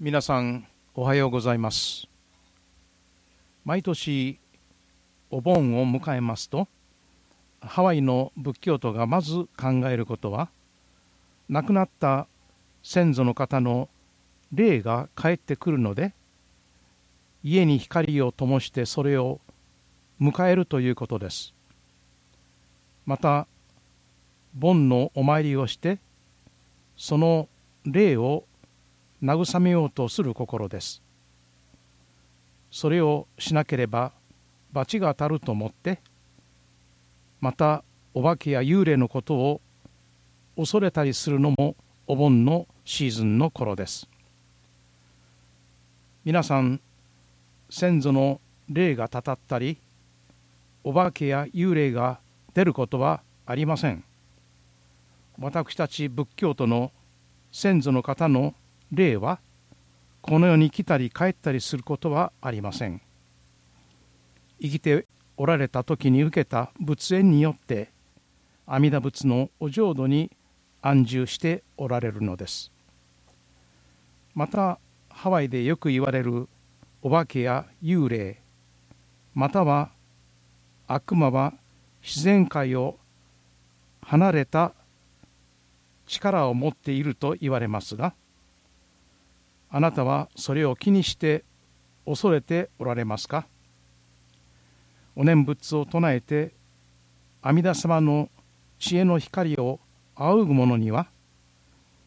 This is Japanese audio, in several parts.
皆さんおはようございます。毎年お盆を迎えますとハワイの仏教徒がまず考えることは亡くなった先祖の方の霊が帰ってくるので家に光を灯してそれを迎えるということです。また盆のお参りをしてその霊を慰めようとする心です。それをしなければ罰が当たると思ってまたお化けや幽霊のことを恐れたりするのもお盆のシーズンの頃です。皆さん先祖の霊がたたったりお化けや幽霊が出ることはありません。私たち仏教徒の先祖の方の霊はこの世に来たり帰ったりすることはありません。生きておられた時に受けた仏縁によって阿弥陀仏のお浄土に安住しておられるのです。またハワイでよく言われるお化けや幽霊または悪魔は自然界を離れた力を持っていると言われますがあなたはそれを気にして恐れておられますか？お念仏を唱えて阿弥陀様の知恵の光を仰ぐ者には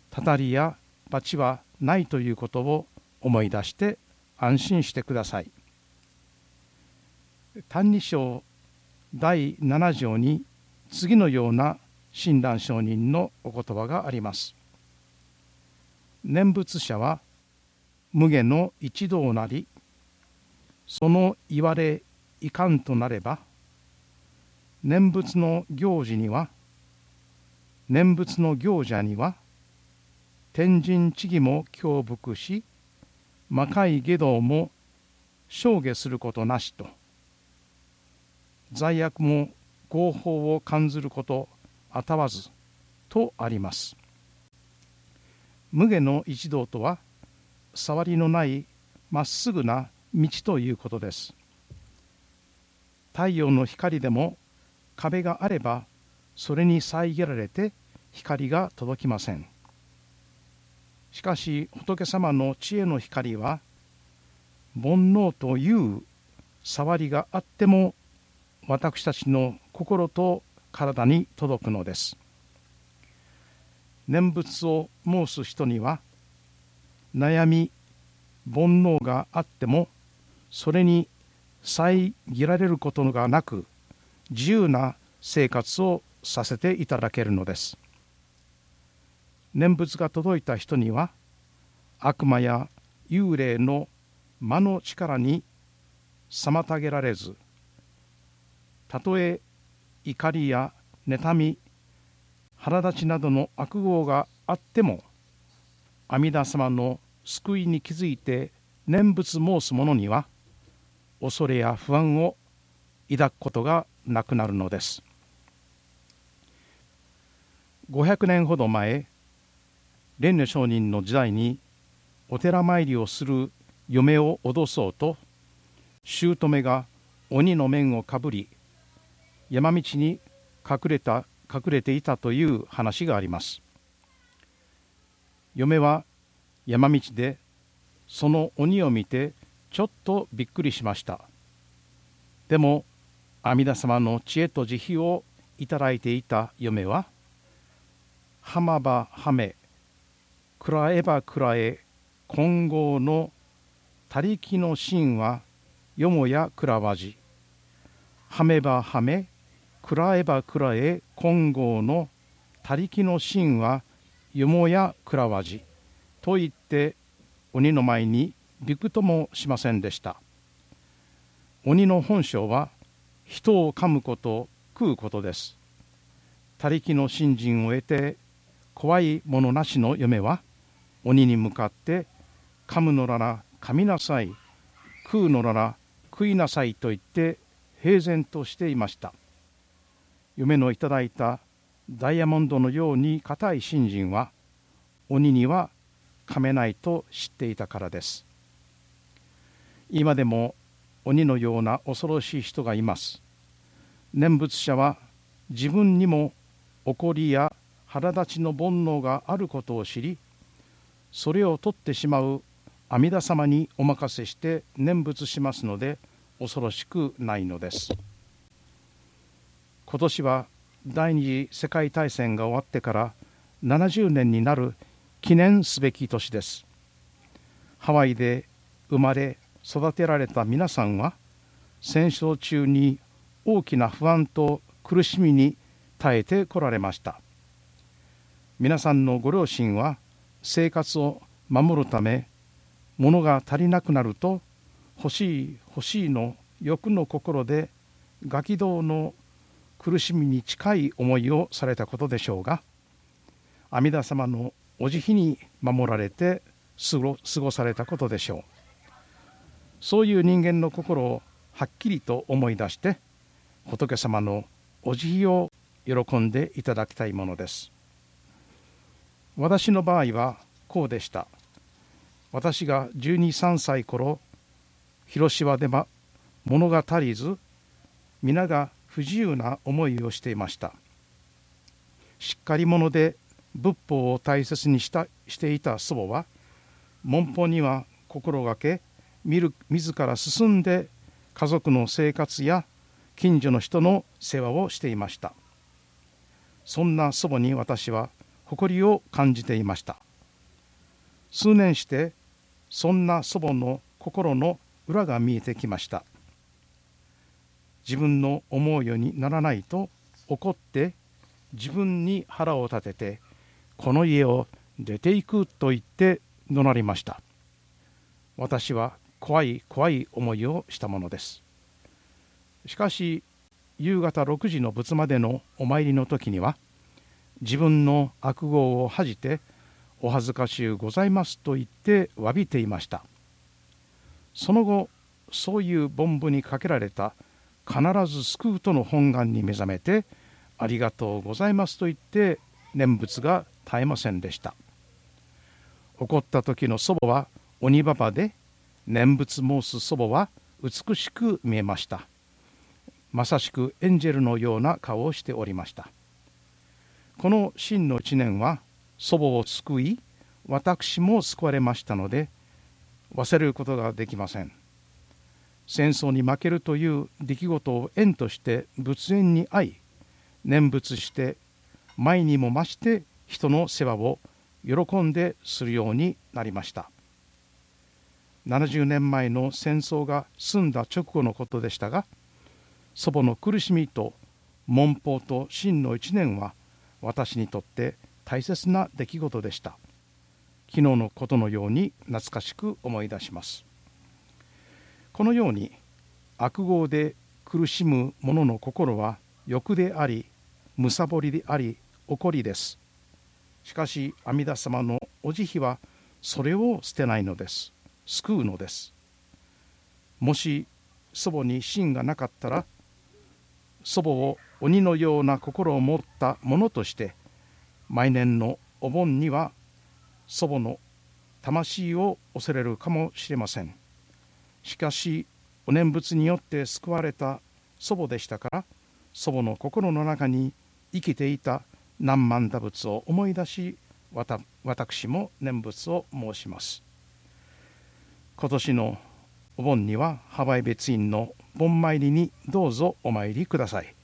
たたりや罰はないということを思い出して安心してください。歎異抄第7条に次のような親鸞上人のお言葉があります。念仏者は無下の一道なりその言われいかんとなれば念仏の行事には念仏の行者には天神地義も強伏し魔界下道も証下することなしと罪悪も合法を感ずることあたわずとあります。無下の一道とは触りのないまっすぐな道ということです。太陽の光でも壁があればそれに遮られて光が届きません。しかし仏様の知恵の光は煩悩という触りがあっても私たちの心と体に届くのです。念仏を申す人には悩み煩悩があってもそれに遮られることがなく自由な生活をさせていただけるのです。念仏が届いた人には悪魔や幽霊の魔の力に妨げられずたとえ怒りや妬み腹立ちなどの悪号があっても阿弥陀様の救いに気づいて念仏申す者には恐れや不安を抱くことがなくなるのです。500年ほど前蓮如上人の時代にお寺参りをする嫁を脅そうと姑が鬼の面をかぶり山道に隠れた隠れていたという話があります。嫁は山道でその鬼を見てちょっとびっくりしました。でも阿弥陀様の知恵と慈悲をいただいていた嫁は「浜ばはめくらえばくらえ金剛の他力の神はよもやくらわじ」「はめばはめくらえばくらえ金剛の他力の神はよもやくらわじ」と言って鬼の前にびくともしませんでした。鬼の本性は人を噛むこと食うことです。他力の信心を得て怖いものなしの嫁は鬼に向かって噛むのなら噛みなさい食うのなら食いなさいと言って平然としていました。夢のいただいたダイヤモンドのように固い信心は鬼には噛めないと知っていたからです。今でも鬼のような恐ろしい人がいます。念仏者は自分にも怒りや腹立ちの煩悩があることを知りそれを取ってしまう阿弥陀様にお任せして念仏しますので恐ろしくないのです。今年は第二次世界大戦が終わってから70年になる記念すべき年です。ハワイで生まれ育てられた皆さんは戦争中に大きな不安と苦しみに耐えてこられました。皆さんのご両親は生活を守るため物が足りなくなると欲しい欲しいの欲の心でガキ道の苦しみに近い思いをされたことでしょうが阿弥陀様のお慈悲に守られて過ごされたことでしょう。そういう人間の心をはっきりと思い出して仏様のお慈悲を喜んでいただきたいものです。私の場合はこうでした。私が123歳頃広島では物が足りず皆が不自由な思いをしていました。しっかり者で仏法を大切にしたしていた祖母は門法には心がけ自ら進んで家族の生活や近所の人の世話をしていました。そんな祖母に私は誇りを感じていました。数年してそんな祖母の心の裏が見えてきました。自分の思うようにならないと怒って自分に腹を立ててこの家を出ていくと言って怒鳴りました。私は怖い怖い思いをしたものです。しかし夕方6時の仏までのお参りの時には自分の悪号を恥じてお恥ずかしゅうございますと言って詫びていました。その後そういう凡夫にかけられた必ず救うとの本願に目覚めてありがとうございますと言って念仏が絶えませんでした。怒った時の祖母は鬼ババで念仏申す祖母は美しく見えました。まさしくエンジェルのような顔をしておりました。この真の一年は祖母を救い私も救われましたので忘れることができません。戦争に負けるという出来事を縁として仏縁に会い念仏して前にも増して人の世話を喜んでするようになりました。70年前の戦争が済んだ直後のことでしたが祖母の苦しみと門法と真の一年は私にとって大切な出来事でした。昨日のことのように懐かしく思い出します。このように悪号で苦しむ者の心は欲でありむさぼりであり怒りです。しかし阿弥陀様のお慈悲はそれを捨てないのです。救うのです。もし祖母に芯がなかったら祖母を鬼のような心を持った者として毎年のお盆には祖母の魂を恐れるかもしれません。しかしお念仏によって救われた祖母でしたから祖母の心の中に生きていた何万打仏を思い出し私も念仏を申します。今年のお盆にはハワイ別院の盆参りにどうぞお参りください。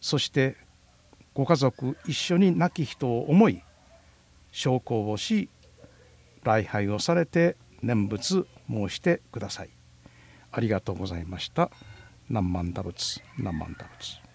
そしてご家族一緒に亡き人を思い昇降をし礼拝をされて念仏申してください。ありがとうございました。何万打仏何万打仏